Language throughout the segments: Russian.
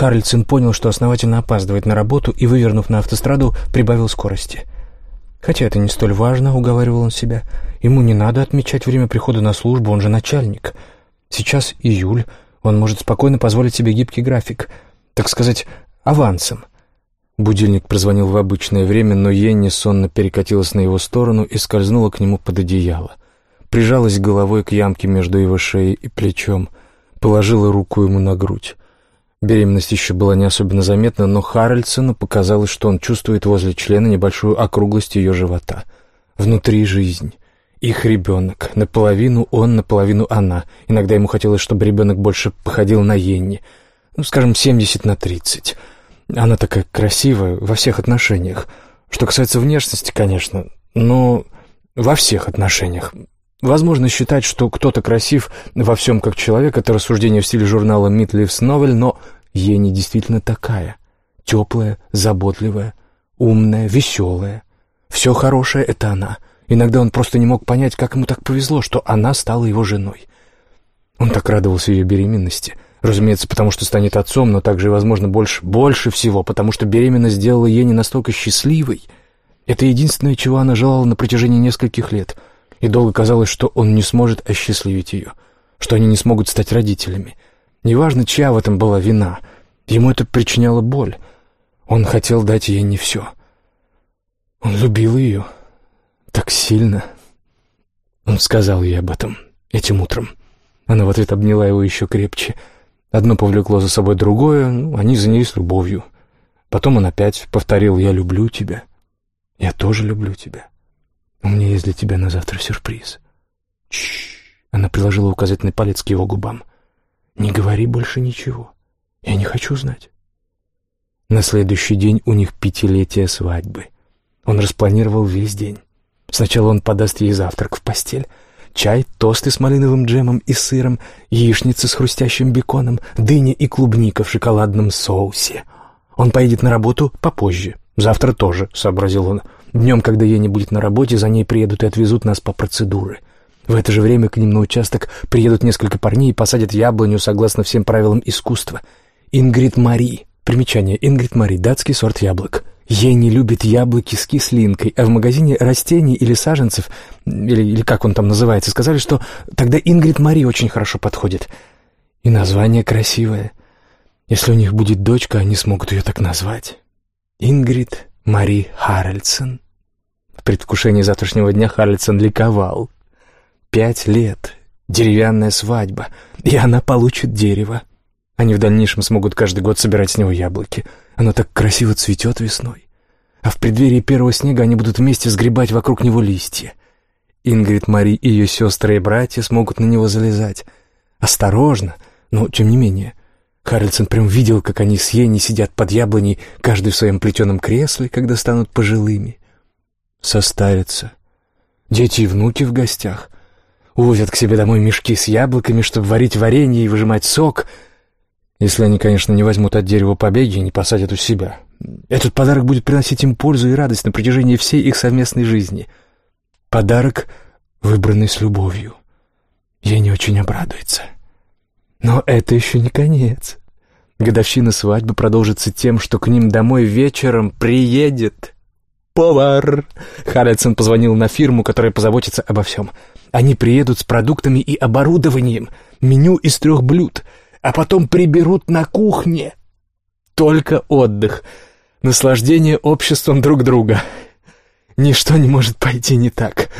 Харльсон понял, что основательно опаздывает на работу и, вывернув на автостраду, прибавил скорости. Хотя это не столь важно, уговаривал он себя. Ему не надо отмечать время прихода на службу, он же начальник. Сейчас июль, он может спокойно позволить себе гибкий график, так сказать, авансом. Будильник прозвонил в обычное время, но Йенни сонно перекатилась на его сторону и скользнула к нему под одеяло. Прижалась головой к ямке между его шеей и плечом, положила руку ему на грудь. Беременность еще была не особенно заметна, но Харальдсону показалось, что он чувствует возле члена небольшую округлость ее живота. Внутри жизнь. Их ребенок. Наполовину он, наполовину она. Иногда ему хотелось, чтобы ребенок больше походил на Йенни. Ну, скажем, 70 на 30. Она такая красивая во всех отношениях. Что касается внешности, конечно, но во всех отношениях. Возможно считать, что кто-то красив во всем как человек, это рассуждение в стиле журнала «Митливс Новель», но ей не действительно такая. Теплая, заботливая, умная, веселая. Все хорошее — это она. Иногда он просто не мог понять, как ему так повезло, что она стала его женой. Он так радовался ее беременности. Разумеется, потому что станет отцом, но также, возможно, больше, больше всего, потому что беременность сделала ей не настолько счастливой. Это единственное, чего она желала на протяжении нескольких лет — и долго казалось, что он не сможет осчастливить ее, что они не смогут стать родителями. Неважно, чья в этом была вина, ему это причиняло боль. Он хотел дать ей не все. Он любил ее так сильно. Он сказал ей об этом этим утром. Она в ответ обняла его еще крепче. Одно повлекло за собой другое, ну, они занялись любовью. Потом он опять повторил «Я люблю тебя». «Я тоже люблю тебя». «У меня есть для тебя на завтра сюрприз». Чш. Она приложила указательный палец к его губам. «Не говори больше ничего. Я не хочу знать». На следующий день у них пятилетие свадьбы. Он распланировал весь день. Сначала он подаст ей завтрак в постель. Чай, тосты с малиновым джемом и сыром, яичница с хрустящим беконом, дыня и клубника в шоколадном соусе. Он поедет на работу попозже. Завтра тоже, — сообразил он. Днем, когда я не будет на работе, за ней приедут и отвезут нас по процедуре. В это же время к ним на участок приедут несколько парней и посадят яблоню согласно всем правилам искусства. Ингрид Мари. Примечание. Ингрид Мари. Датский сорт яблок. Ей не любит яблоки с кислинкой, а в магазине растений или саженцев, или, или как он там называется, сказали, что тогда Ингрид Мари очень хорошо подходит. И название красивое. Если у них будет дочка, они смогут ее так назвать. Ингрид Мари Харальдсон. В предвкушении завтрашнего дня Харальдсон ликовал. Пять лет, деревянная свадьба, и она получит дерево. Они в дальнейшем смогут каждый год собирать с него яблоки. Оно так красиво цветет весной. А в преддверии первого снега они будут вместе сгребать вокруг него листья. Ингрид, Мари и ее сестры и братья смогут на него залезать. Осторожно, но тем не менее. Карлсон прям видел, как они с Йенни сидят под яблоней, каждый в своем плетеном кресле, когда станут пожилыми. Состарятся. Дети и внуки в гостях. Увозят к себе домой мешки с яблоками, чтобы варить варенье и выжимать сок. Если они, конечно, не возьмут от дерева побеги и не посадят у себя. Этот подарок будет приносить им пользу и радость на протяжении всей их совместной жизни. Подарок, выбранный с любовью. Ей не очень обрадуется. Но это еще не конец. Годовщина свадьбы продолжится тем, что к ним домой вечером приедет повар. Харрельсон позвонил на фирму, которая позаботится обо всем. Они приедут с продуктами и оборудованием, меню из трех блюд, а потом приберут на кухне. Только отдых, наслаждение обществом друг друга. Ничто не может пойти не так.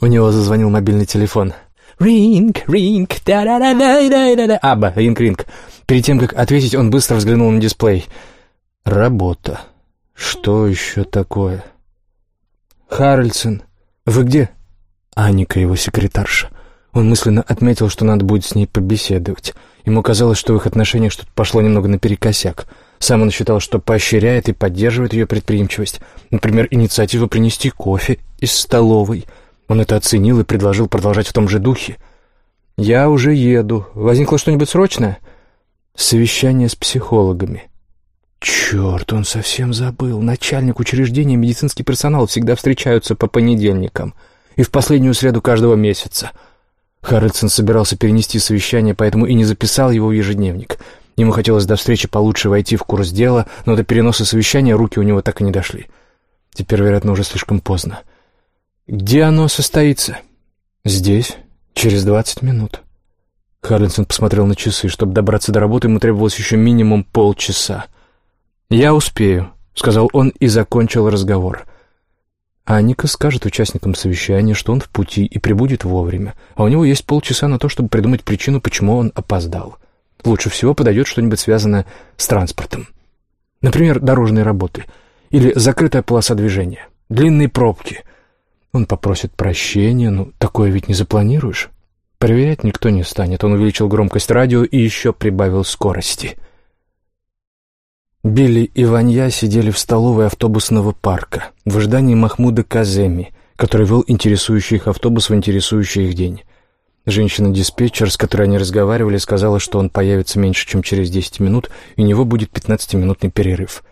У него зазвонил мобильный телефон. «Ринг, ринг, да-да-да-да-да-да». Абба, ринг, ринг. Перед тем, как ответить, он быстро взглянул на дисплей. «Работа. Что еще такое?» «Харрельсон, вы где?» Аника, его секретарша. Он мысленно отметил, что надо будет с ней побеседовать. Ему казалось, что в их отношениях что-то пошло немного наперекосяк. Сам он считал, что поощряет и поддерживает ее предприимчивость. Например, инициативу принести кофе из столовой — он это оценил и предложил продолжать в том же духе. «Я уже еду. Возникло что-нибудь срочное?» «Совещание с психологами». «Черт, он совсем забыл. Начальник учреждения и медицинский персонал всегда встречаются по понедельникам и в последнюю среду каждого месяца». Харрельсон собирался перенести совещание, поэтому и не записал его в ежедневник. Ему хотелось до встречи получше войти в курс дела, но до переноса совещания руки у него так и не дошли. Теперь, вероятно, уже слишком поздно. «Где оно состоится?» «Здесь, через двадцать минут». Харлинсон посмотрел на часы. Чтобы добраться до работы, ему требовалось еще минимум полчаса. «Я успею», — сказал он и закончил разговор. А Ника скажет участникам совещания, что он в пути и прибудет вовремя, а у него есть полчаса на то, чтобы придумать причину, почему он опоздал. Лучше всего подойдет что-нибудь связанное с транспортом. Например, дорожные работы или закрытая полоса движения, длинные пробки. Он попросит прощения, но такое ведь не запланируешь. Проверять никто не станет. Он увеличил громкость радио и еще прибавил скорости. Билли и Ванья сидели в столовой автобусного парка в ожидании Махмуда Каземи, который вел интересующий их автобус в интересующий их день. Женщина-диспетчер, с которой они разговаривали, сказала, что он появится меньше, чем через 10 минут, и у него будет 15-минутный перерыв.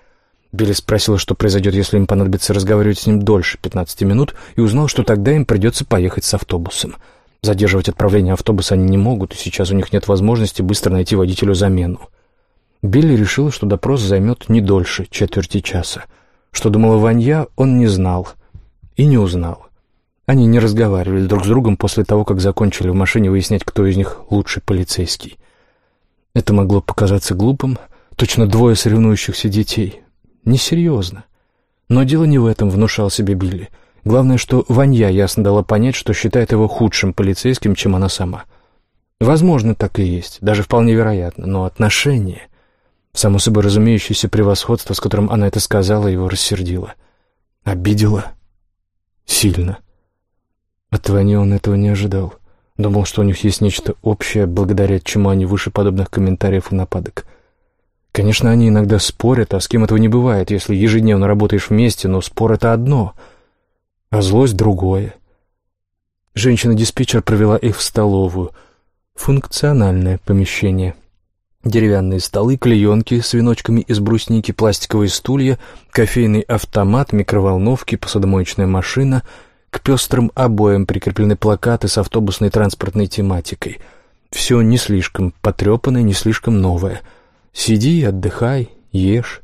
Билли спросила, что произойдет, если им понадобится разговаривать с ним дольше 15 минут, и узнал, что тогда им придется поехать с автобусом. Задерживать отправление автобуса они не могут, и сейчас у них нет возможности быстро найти водителю замену. Билли решил, что допрос займет не дольше четверти часа. Что думала Ванья, он не знал и не узнал. Они не разговаривали друг с другом после того, как закончили в машине выяснять, кто из них лучший полицейский. Это могло показаться глупым, точно двое соревнующихся детей. Несерьезно. Но дело не в этом, внушал себе Билли. Главное, что Ванья ясно дала понять, что считает его худшим полицейским, чем она сама. Возможно, так и есть, даже вполне вероятно, но отношения... Само собой разумеющееся превосходство, с которым она это сказала, его рассердило. Обидела. Сильно. От Вани он этого не ожидал. Думал, что у них есть нечто общее, благодаря чему они выше подобных комментариев и нападок. Конечно, они иногда спорят, а с кем этого не бывает, если ежедневно работаешь вместе, но спор — это одно, а злость — другое. Женщина-диспетчер провела их в столовую. Функциональное помещение — Деревянные столы, клеенки с веночками из брусники, пластиковые стулья, кофейный автомат, микроволновки, посудомоечная машина. К пестрым обоям прикреплены плакаты с автобусной транспортной тематикой. Все не слишком потрепанное, не слишком новое. Сиди, отдыхай, ешь.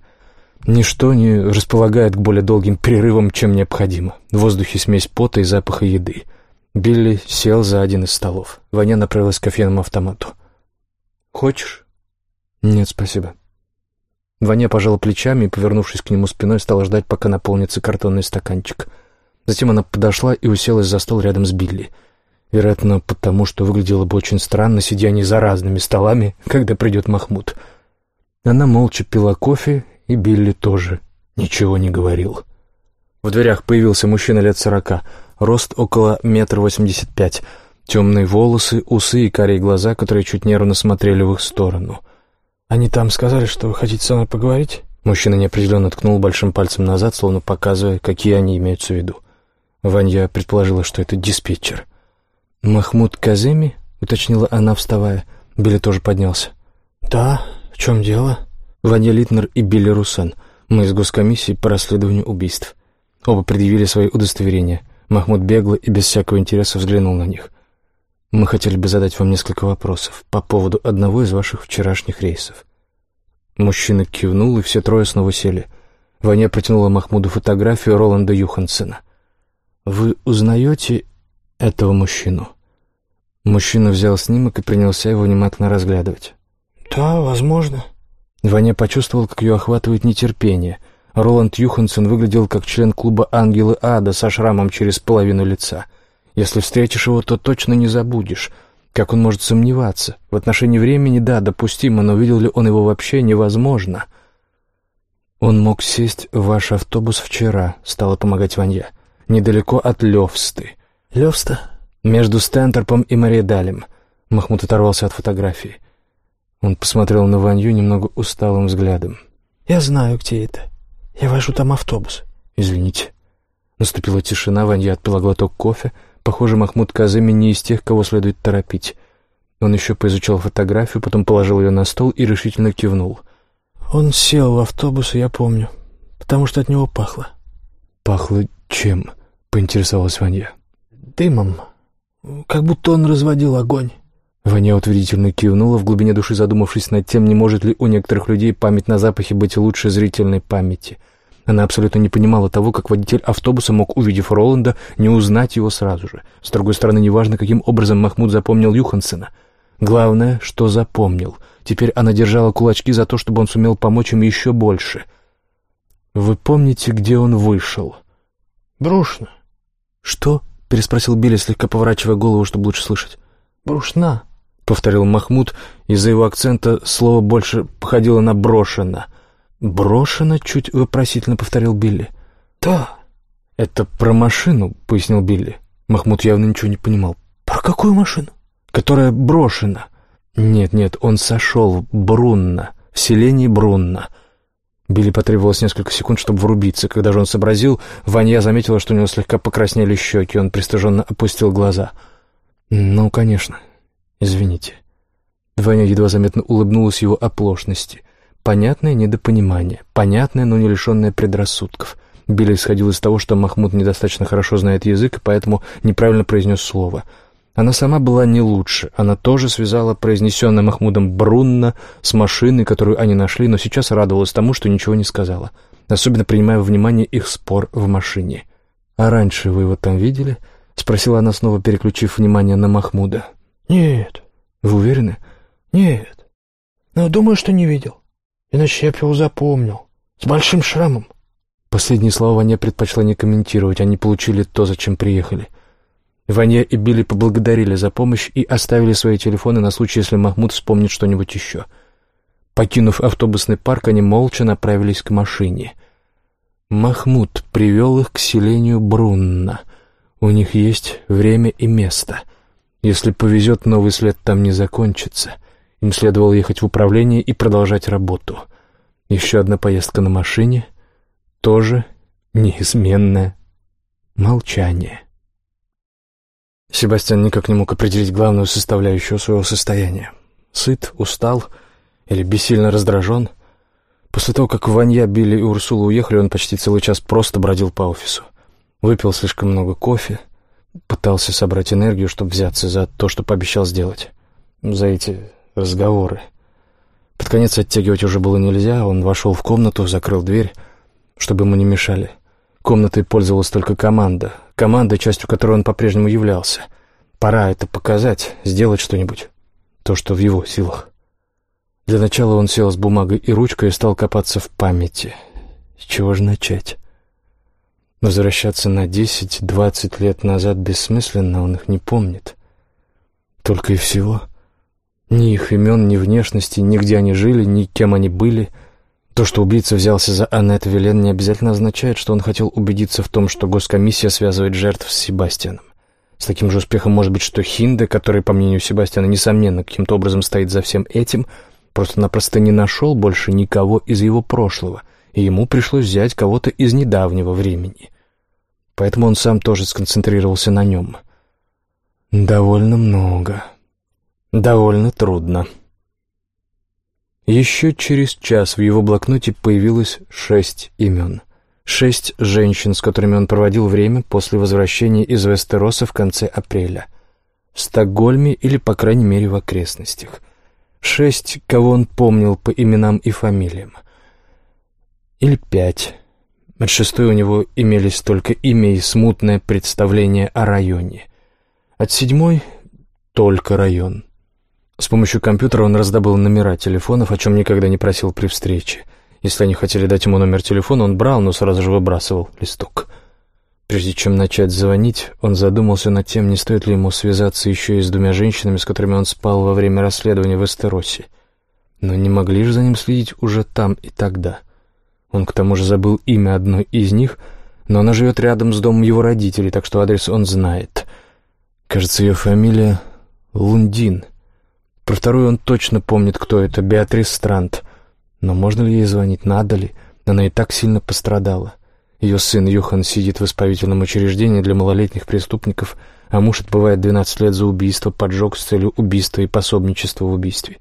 Ничто не располагает к более долгим перерывам, чем необходимо. В воздухе смесь пота и запаха еды. Билли сел за один из столов. Ваня направилась к кофейному автомату. «Хочешь?» «Нет, спасибо». Ваня пожала плечами и, повернувшись к нему спиной, стала ждать, пока наполнится картонный стаканчик. Затем она подошла и уселась за стол рядом с Билли. Вероятно, потому что выглядело бы очень странно, сидя они за разными столами, когда придет Махмуд. Она молча пила кофе, и Билли тоже ничего не говорил. В дверях появился мужчина лет сорока, рост около метра восемьдесят пять, темные волосы, усы и карие глаза, которые чуть нервно смотрели в их сторону — «Они там сказали, что вы хотите со мной поговорить?» Мужчина неопределенно ткнул большим пальцем назад, словно показывая, какие они имеются в виду. Ванья предположила, что это диспетчер. «Махмуд Каземи?» — уточнила она, вставая. Билли тоже поднялся. «Да, в чем дело?» Ваня Литнер и Билли Русан. Мы из госкомиссии по расследованию убийств. Оба предъявили свои удостоверения. Махмуд бегло и без всякого интереса взглянул на них. Мы хотели бы задать вам несколько вопросов по поводу одного из ваших вчерашних рейсов». Мужчина кивнул, и все трое снова сели. Ваня протянула Махмуду фотографию Роланда Юхансена. «Вы узнаете этого мужчину?» Мужчина взял снимок и принялся его внимательно разглядывать. «Да, возможно». Ваня почувствовал, как ее охватывает нетерпение. Роланд Юхансен выглядел как член клуба «Ангелы Ада» со шрамом через половину лица — если встретишь его, то точно не забудешь. Как он может сомневаться? В отношении времени, да, допустимо, но видел ли он его вообще, невозможно. Он мог сесть в ваш автобус вчера, стала помогать Ванья. Недалеко от Левсты. Левста? Между Стентерпом и Мариедалем. Махмуд оторвался от фотографии. Он посмотрел на Ванью немного усталым взглядом. «Я знаю, где это. Я вожу там автобус». «Извините». Наступила тишина, Ванья отпила глоток кофе, Похоже, Махмуд Казыми не из тех, кого следует торопить. Он еще поизучал фотографию, потом положил ее на стол и решительно кивнул. «Он сел в автобус, я помню, потому что от него пахло». «Пахло чем?» — поинтересовалась Ваня. «Дымом. Как будто он разводил огонь». Ваня утвердительно кивнула, в глубине души задумавшись над тем, не может ли у некоторых людей память на запахе быть лучше зрительной памяти. Она абсолютно не понимала того, как водитель автобуса мог, увидев Роланда, не узнать его сразу же. С другой стороны, неважно, каким образом Махмуд запомнил Юхансена. Главное, что запомнил. Теперь она держала кулачки за то, чтобы он сумел помочь им еще больше. «Вы помните, где он вышел?» «Брушно». «Что?» — переспросил Билли, слегка поворачивая голову, чтобы лучше слышать. «Брушна» повторил Махмуд. Из-за его акцента слово больше походило на «брошено». «Брошено?» — чуть вопросительно повторил Билли. «Да». «Это про машину», — пояснил Билли. Махмуд явно ничего не понимал. «Про какую машину?» «Которая брошена». «Нет, нет, он сошел в Брунно, в селении Брунно». Билли потребовалось несколько секунд, чтобы врубиться. Когда же он сообразил, Ваня заметила, что у него слегка покраснели щеки. Он пристыженно опустил глаза. «Ну, конечно. «Извините». Ваня едва заметно улыбнулась его оплошности. Понятное недопонимание, понятное, но не лишенное предрассудков. Билли исходил из того, что Махмуд недостаточно хорошо знает язык, и поэтому неправильно произнес слово. Она сама была не лучше. Она тоже связала произнесенное Махмудом «Брунно» с машиной, которую они нашли, но сейчас радовалась тому, что ничего не сказала, особенно принимая во внимание их спор в машине. «А раньше вы его там видели?» — спросила она, снова переключив внимание на Махмуда. «Нет». «Вы уверены?» «Нет. Но думаю, что не видел. Иначе я бы его запомнил. С большим шрамом». Последние слова Ваня предпочла не комментировать. Они получили то, зачем приехали. Ваня и Билли поблагодарили за помощь и оставили свои телефоны на случай, если Махмуд вспомнит что-нибудь еще. Покинув автобусный парк, они молча направились к машине. Махмуд привел их к селению Брунна. У них есть время и место — если повезет, новый след там не закончится. Им следовало ехать в управление и продолжать работу. Еще одна поездка на машине. Тоже неизменное молчание. Себастьян никак не мог определить главную составляющую своего состояния. Сыт, устал или бессильно раздражен. После того, как Ванья, Билли и Урсула уехали, он почти целый час просто бродил по офису. Выпил слишком много кофе, Пытался собрать энергию, чтобы взяться за то, что пообещал сделать. За эти разговоры. Под конец оттягивать уже было нельзя. Он вошел в комнату, закрыл дверь, чтобы ему не мешали. Комнатой пользовалась только команда. Команда, частью которой он по-прежнему являлся. Пора это показать, сделать что-нибудь. То, что в его силах. Для начала он сел с бумагой и ручкой и стал копаться в памяти. С чего же начать? Возвращаться на десять-двадцать лет назад бессмысленно, он их не помнит. Только и всего. Ни их имен, ни внешности, ни где они жили, ни кем они были. То, что убийца взялся за Аннет Вилен, не обязательно означает, что он хотел убедиться в том, что госкомиссия связывает жертв с Себастьяном. С таким же успехом может быть, что Хинде, который, по мнению Себастьяна, несомненно, каким-то образом стоит за всем этим, просто-напросто не нашел больше никого из его прошлого — и ему пришлось взять кого-то из недавнего времени. Поэтому он сам тоже сконцентрировался на нем. Довольно много. Довольно трудно. Еще через час в его блокноте появилось шесть имен. Шесть женщин, с которыми он проводил время после возвращения из Вестероса в конце апреля. В Стокгольме или, по крайней мере, в окрестностях. Шесть, кого он помнил по именам и фамилиям — или пять. От шестой у него имелись только имя и смутное представление о районе. От седьмой — только район. С помощью компьютера он раздобыл номера телефонов, о чем никогда не просил при встрече. Если они хотели дать ему номер телефона, он брал, но сразу же выбрасывал листок. Прежде чем начать звонить, он задумался над тем, не стоит ли ему связаться еще и с двумя женщинами, с которыми он спал во время расследования в Эстеросе. Но не могли же за ним следить уже там и тогда. Он к тому же забыл имя одной из них, но она живет рядом с домом его родителей, так что адрес он знает. Кажется, ее фамилия Лундин. Про вторую он точно помнит, кто это, Беатрис Странт. Но можно ли ей звонить, надо ли? Она и так сильно пострадала. Ее сын Юхан сидит в исправительном учреждении для малолетних преступников, а муж отбывает 12 лет за убийство, поджог с целью убийства и пособничества в убийстве.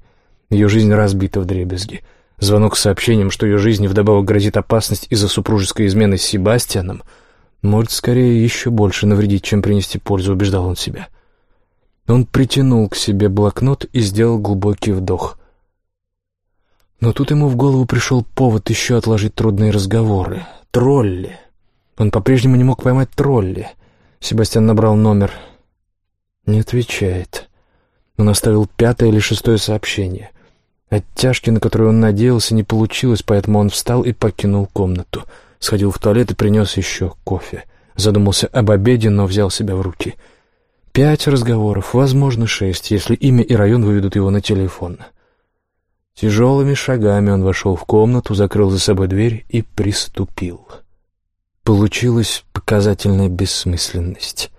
Ее жизнь разбита в дребезги — Звонок с сообщением, что ее жизни вдобавок грозит опасность из-за супружеской измены с Себастьяном, может скорее еще больше навредить, чем принести пользу, убеждал он себя. Он притянул к себе блокнот и сделал глубокий вдох. Но тут ему в голову пришел повод еще отложить трудные разговоры. Тролли. Он по-прежнему не мог поймать тролли. Себастьян набрал номер. Не отвечает. Он оставил пятое или шестое сообщение. Оттяжки, на которые он надеялся, не получилось, поэтому он встал и покинул комнату. Сходил в туалет и принес еще кофе. Задумался об обеде, но взял себя в руки. Пять разговоров, возможно, шесть, если имя и район выведут его на телефон. Тяжелыми шагами он вошел в комнату, закрыл за собой дверь и приступил. Получилась показательная бессмысленность.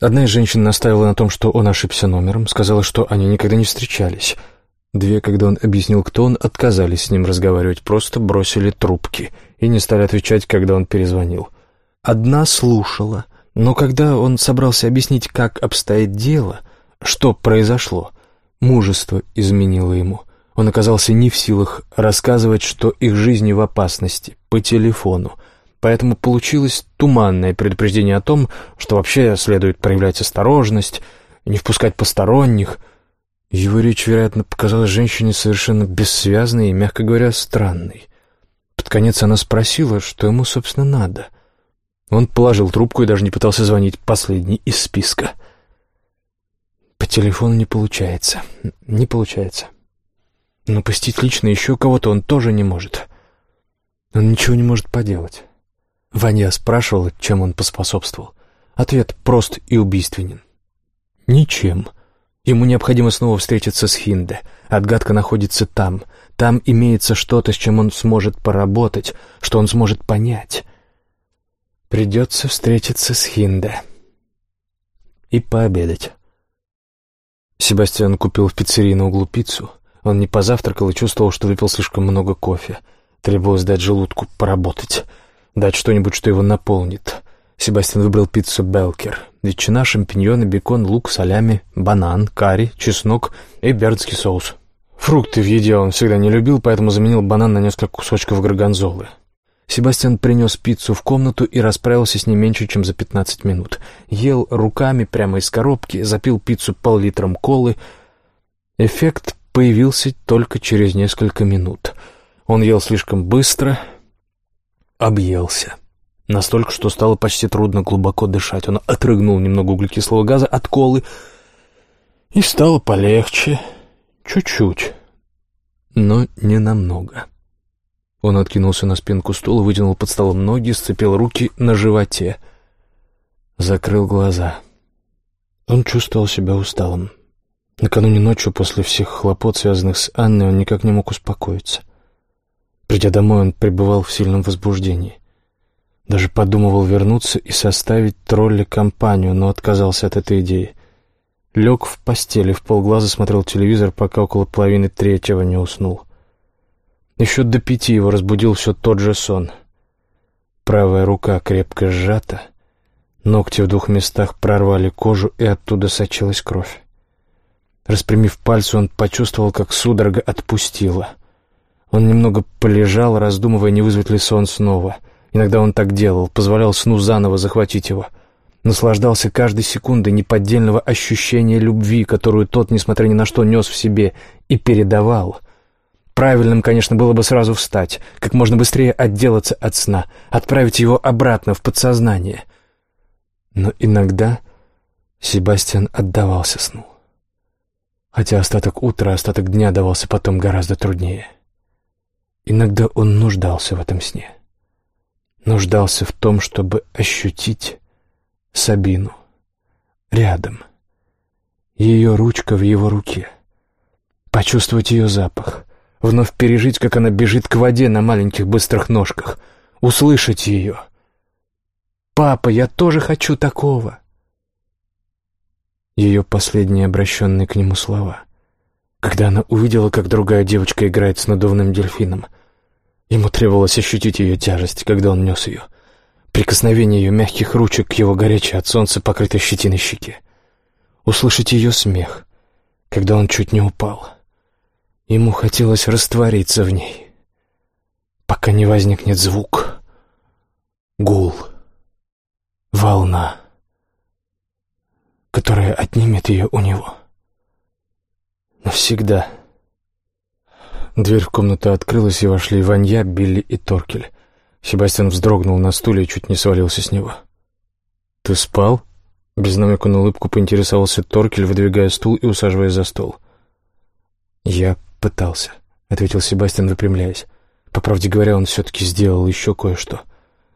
Одна из женщин настаивала на том, что он ошибся номером, сказала, что они никогда не встречались. Две, когда он объяснил, кто он, отказались с ним разговаривать, просто бросили трубки и не стали отвечать, когда он перезвонил. Одна слушала, но когда он собрался объяснить, как обстоит дело, что произошло, мужество изменило ему. Он оказался не в силах рассказывать, что их жизни в опасности, по телефону, поэтому получилось туманное предупреждение о том, что вообще следует проявлять осторожность, не впускать посторонних. Его речь, вероятно, показалась женщине совершенно бессвязной и, мягко говоря, странной. Под конец она спросила, что ему, собственно, надо. Он положил трубку и даже не пытался звонить последний из списка. По телефону не получается. Не получается. Но посетить лично еще кого-то он тоже не может. Он ничего не может поделать. Ваня спрашивал, чем он поспособствовал. Ответ прост и убийственен. Ничем. Ему необходимо снова встретиться с Хинде. Отгадка находится там. Там имеется что-то, с чем он сможет поработать, что он сможет понять. Придется встретиться с Хинде. И пообедать. Себастьян купил в пиццерии на углу пиццу. Он не позавтракал и чувствовал, что выпил слишком много кофе. Требовалось дать желудку поработать дать что-нибудь, что его наполнит. Себастьян выбрал пиццу «Белкер». Ветчина, шампиньоны, бекон, лук, солями, банан, карри, чеснок и бердский соус. Фрукты в еде он всегда не любил, поэтому заменил банан на несколько кусочков горгонзолы. Себастьян принес пиццу в комнату и расправился с ней меньше, чем за 15 минут. Ел руками прямо из коробки, запил пиццу пол-литром колы. Эффект появился только через несколько минут. Он ел слишком быстро, объелся. Настолько, что стало почти трудно глубоко дышать. Он отрыгнул немного углекислого газа от колы, и стало полегче. Чуть-чуть, но не намного. Он откинулся на спинку стула, вытянул под столом ноги, сцепил руки на животе. Закрыл глаза. Он чувствовал себя усталым. Накануне ночью, после всех хлопот, связанных с Анной, он никак не мог успокоиться. Придя домой, он пребывал в сильном возбуждении. Даже подумывал вернуться и составить тролли компанию, но отказался от этой идеи. Лег в постели, в полглаза смотрел телевизор, пока около половины третьего не уснул. Еще до пяти его разбудил все тот же сон. Правая рука крепко сжата, ногти в двух местах прорвали кожу, и оттуда сочилась кровь. Распрямив пальцы, он почувствовал, как судорога отпустила. Он немного полежал, раздумывая, не вызвать ли сон снова. Иногда он так делал, позволял сну заново захватить его. Наслаждался каждой секундой неподдельного ощущения любви, которую тот, несмотря ни на что, нес в себе и передавал. Правильным, конечно, было бы сразу встать, как можно быстрее отделаться от сна, отправить его обратно в подсознание. Но иногда Себастьян отдавался сну. Хотя остаток утра, остаток дня давался потом гораздо труднее. — Иногда он нуждался в этом сне. Нуждался в том, чтобы ощутить Сабину рядом. Ее ручка в его руке. Почувствовать ее запах. Вновь пережить, как она бежит к воде на маленьких быстрых ножках. Услышать ее. «Папа, я тоже хочу такого!» Ее последние обращенные к нему слова — когда она увидела, как другая девочка играет с надувным дельфином. Ему требовалось ощутить ее тяжесть, когда он нес ее. Прикосновение ее мягких ручек к его горячей от солнца, покрытой щетиной щеке. Услышать ее смех, когда он чуть не упал. Ему хотелось раствориться в ней, пока не возникнет звук, гул, волна, которая отнимет ее у него. Навсегда. Дверь в комнату открылась, и вошли Ванья, Билли и Торкель. Себастьян вздрогнул на стуле и чуть не свалился с него. «Ты спал?» Без намека на улыбку поинтересовался Торкель, выдвигая стул и усаживаясь за стол. «Я пытался», — ответил Себастьян, выпрямляясь. По правде говоря, он все-таки сделал еще кое-что.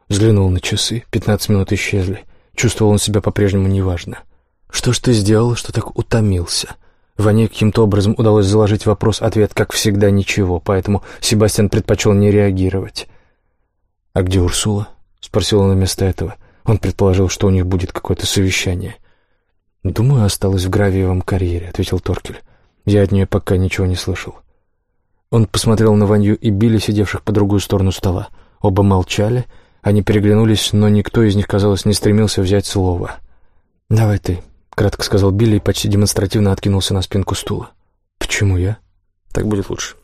Взглянул на часы, пятнадцать минут исчезли. Чувствовал он себя по-прежнему неважно. «Что ж ты сделал, что так утомился?» Ване каким-то образом удалось заложить вопрос-ответ, как всегда, ничего, поэтому Себастьян предпочел не реагировать. «А где Урсула?» — спросил он вместо этого. Он предположил, что у них будет какое-то совещание. «Думаю, осталась в гравиевом карьере», — ответил Торкель. «Я от нее пока ничего не слышал». Он посмотрел на Ванью и Билли, сидевших по другую сторону стола. Оба молчали, они переглянулись, но никто из них, казалось, не стремился взять слово. «Давай ты», — кратко сказал Билли и почти демонстративно откинулся на спинку стула. «Почему я?» «Так будет лучше».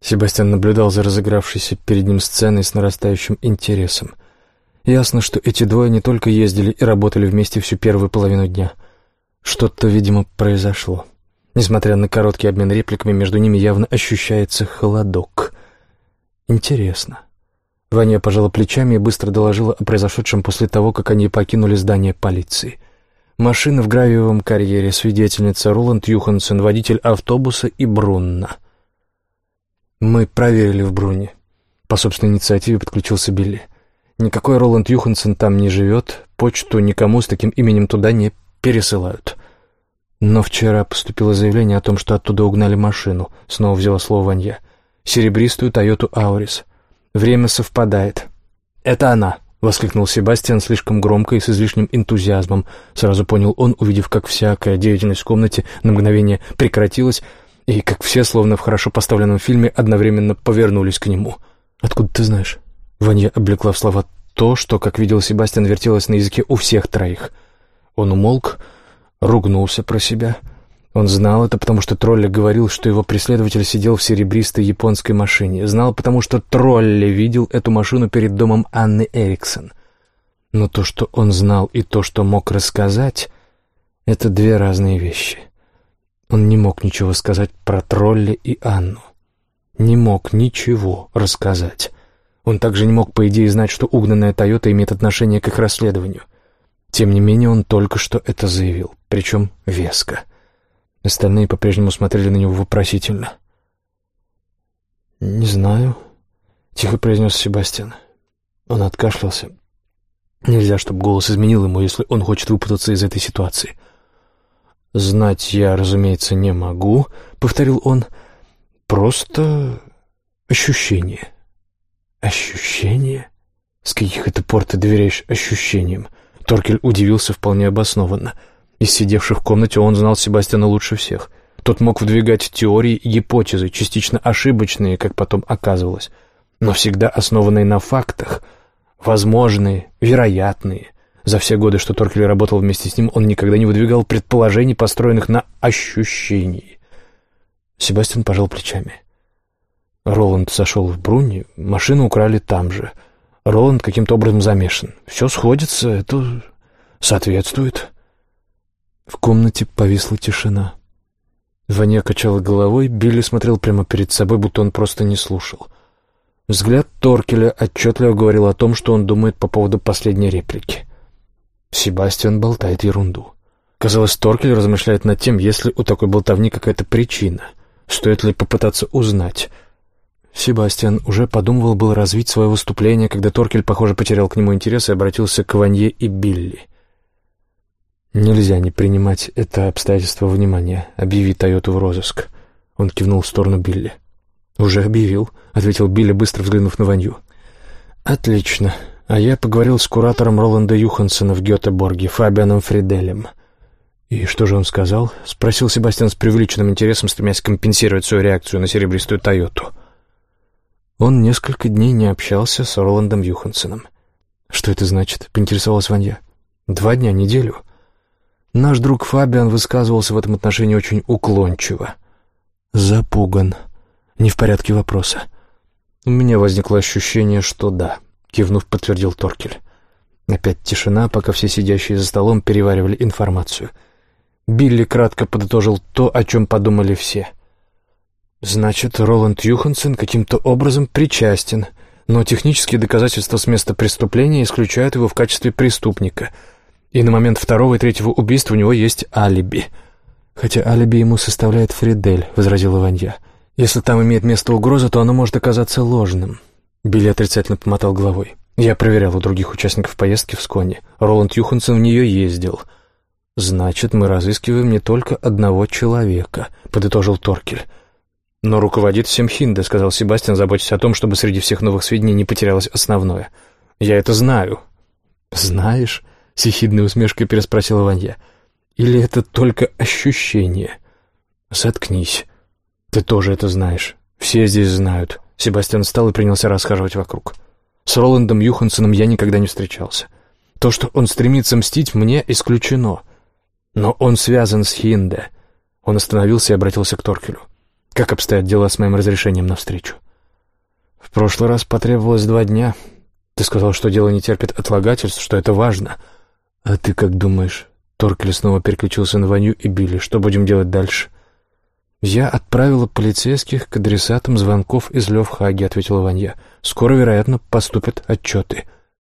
Себастьян наблюдал за разыгравшейся перед ним сценой с нарастающим интересом. Ясно, что эти двое не только ездили и работали вместе всю первую половину дня. Что-то, видимо, произошло. Несмотря на короткий обмен репликами, между ними явно ощущается холодок. Интересно. Ваня пожала плечами и быстро доложила о произошедшем после того, как они покинули здание полиции. Машина в гравиевом карьере, свидетельница Роланд Юхансон, водитель автобуса и Брунна. «Мы проверили в Бруне». По собственной инициативе подключился Билли. Никакой Роланд Юхансон там не живет, почту никому с таким именем туда не пересылают. Но вчера поступило заявление о том, что оттуда угнали машину, снова взяла слово Ванья. Серебристую Тойоту Аурис. Время совпадает. «Это она!» — воскликнул Себастьян слишком громко и с излишним энтузиазмом. Сразу понял он, увидев, как всякая деятельность в комнате на мгновение прекратилась, и как все, словно в хорошо поставленном фильме, одновременно повернулись к нему. «Откуда ты знаешь?» Ваня облекла в слова то, что, как видел Себастьян, вертелось на языке у всех троих. Он умолк, ругнулся про себя. Он знал это, потому что Тролли говорил, что его преследователь сидел в серебристой японской машине. Знал, потому что Тролли видел эту машину перед домом Анны Эриксон. Но то, что он знал, и то, что мог рассказать, — это две разные вещи. Он не мог ничего сказать про Тролли и Анну. Не мог ничего рассказать. Он также не мог, по идее, знать, что угнанная «Тойота» имеет отношение к их расследованию. Тем не менее, он только что это заявил, причем веско. Остальные по-прежнему смотрели на него вопросительно. «Не знаю», — тихо произнес Себастьян. Он откашлялся. Нельзя, чтобы голос изменил ему, если он хочет выпутаться из этой ситуации. «Знать я, разумеется, не могу», — повторил он. «Просто ощущение». «Ощущение? С каких это пор ты доверяешь ощущениям?» Торкель удивился вполне обоснованно. Из сидевших в комнате он знал Себастьяна лучше всех. Тот мог выдвигать теории и гипотезы, частично ошибочные, как потом оказывалось, но всегда основанные на фактах, возможные, вероятные. За все годы, что Торкель работал вместе с ним, он никогда не выдвигал предположений, построенных на ощущении. Себастьян пожал плечами. Роланд зашел в Бруни, машину украли там же. Роланд каким-то образом замешан. Все сходится, это соответствует. В комнате повисла тишина. Ваня качала головой, Билли смотрел прямо перед собой, будто он просто не слушал. Взгляд Торкеля отчетливо говорил о том, что он думает по поводу последней реплики. Себастьян болтает ерунду. Казалось, Торкель размышляет над тем, есть ли у такой болтовни какая-то причина. Стоит ли попытаться узнать — Себастьян уже подумывал было развить свое выступление, когда Торкель, похоже, потерял к нему интерес и обратился к Ванье и Билли. «Нельзя не принимать это обстоятельство внимания. Объяви Тойоту в розыск». Он кивнул в сторону Билли. «Уже объявил», — ответил Билли, быстро взглянув на Ванью. «Отлично. А я поговорил с куратором Роланда Юхансона в Гетеборге, Фабианом Фриделем». «И что же он сказал?» — спросил Себастьян с преувеличенным интересом, стремясь компенсировать свою реакцию на серебристую Тойоту. Он несколько дней не общался с Роландом Юхансеном. «Что это значит?» — поинтересовалась Ванья. «Два дня, неделю». Наш друг Фабиан высказывался в этом отношении очень уклончиво. «Запуган. Не в порядке вопроса». «У меня возникло ощущение, что да», — кивнув, подтвердил Торкель. Опять тишина, пока все сидящие за столом переваривали информацию. Билли кратко подытожил то, о чем подумали все. «Значит, Роланд Юхансен каким-то образом причастен, но технические доказательства с места преступления исключают его в качестве преступника, и на момент второго и третьего убийства у него есть алиби». «Хотя алиби ему составляет Фридель», — возразила Ванья. «Если там имеет место угроза, то оно может оказаться ложным». Билли отрицательно помотал головой. «Я проверял у других участников поездки в Сконе. Роланд Юхансон в нее ездил». «Значит, мы разыскиваем не только одного человека», — подытожил Торкель. «Но руководит всем Хинде», — сказал Себастьян, заботясь о том, чтобы среди всех новых сведений не потерялось основное. «Я это знаю». «Знаешь?» — с ехидной усмешкой переспросила Ванья. «Или это только ощущение?» «Заткнись. Ты тоже это знаешь. Все здесь знают». Себастьян встал и принялся расхаживать вокруг. «С Роландом Юхансоном я никогда не встречался. То, что он стремится мстить, мне исключено». Но он связан с Хинде. Он остановился и обратился к Торкелю. «Как обстоят дела с моим разрешением на встречу?» «В прошлый раз потребовалось два дня. Ты сказал, что дело не терпит отлагательств, что это важно. А ты как думаешь?» Торкель снова переключился на Ваню и Билли. «Что будем делать дальше?» «Я отправила полицейских к адресатам звонков из Левхаги», — ответила Ванья. «Скоро, вероятно, поступят отчеты».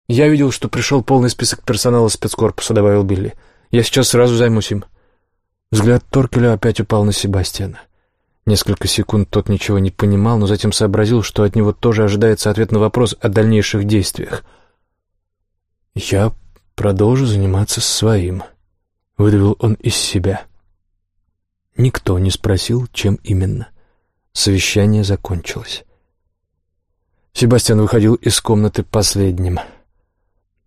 «Я видел, что пришел полный список персонала спецкорпуса», — добавил Билли. Я сейчас сразу займусь им». Взгляд Торкеля опять упал на Себастьяна. Несколько секунд тот ничего не понимал, но затем сообразил, что от него тоже ожидается ответ на вопрос о дальнейших действиях. «Я продолжу заниматься своим», — выдавил он из себя. Никто не спросил, чем именно. Совещание закончилось. Себастьян выходил из комнаты последним —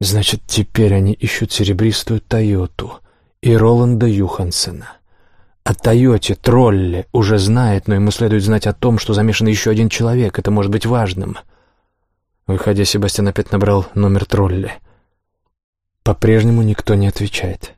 Значит, теперь они ищут серебристую «Тойоту» и Роланда Юхансена. О «Тойоте» Тролле уже знает, но ему следует знать о том, что замешан еще один человек. Это может быть важным. Выходя, Себастьян опять набрал номер Тролле. По-прежнему никто не отвечает.